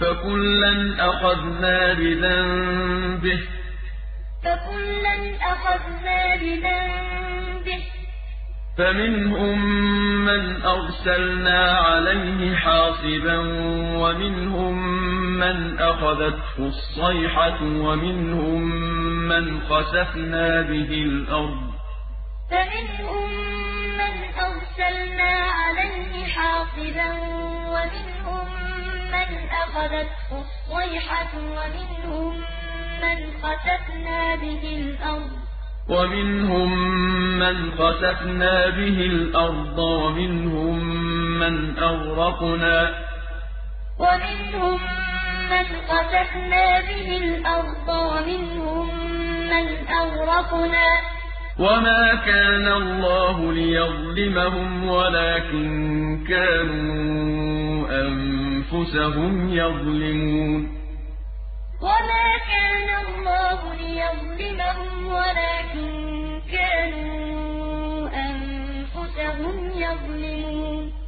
فَكُلًّا أَخَذْنَا بِذَنبِهِ ۖ. فَمِنْهُم مَّنْ أَرْسَلْنَا عَلَيْهِ حَاصِبًا وَمِنْهُم مَّنْ أَخَذَتْهُ الصَّيْحَةُ وَمِنْهُم مَّنْ خَسَفْنَا بِهِ الْأَرْضَ ۚ. فَمِنْهُم الصَّيْحَةُ وَمِنْهُم مَّنْ خَسَفْنَا بِهِ الْأَرْضَ ۚ. وَمِنْهُم مَّنْ خَسَفْنَا بِهِ الْأَرْضَ وَمِنْهُم مَّنْ أَغْرَقْنَا ۚ. وَمِنْهُم مَّنْ خَسَفْنَا بِهِ الْأَرْضَ وَمِنْهُم مَّنْ أَغْرَقْنَا ۚ. وَمَا كَانَ اللَّهُ لِيَظْلِمَهُمْ وَلَٰكِن كَانُوا أنفسهم يظلمون. وما كان الله ليظلمهم ولكن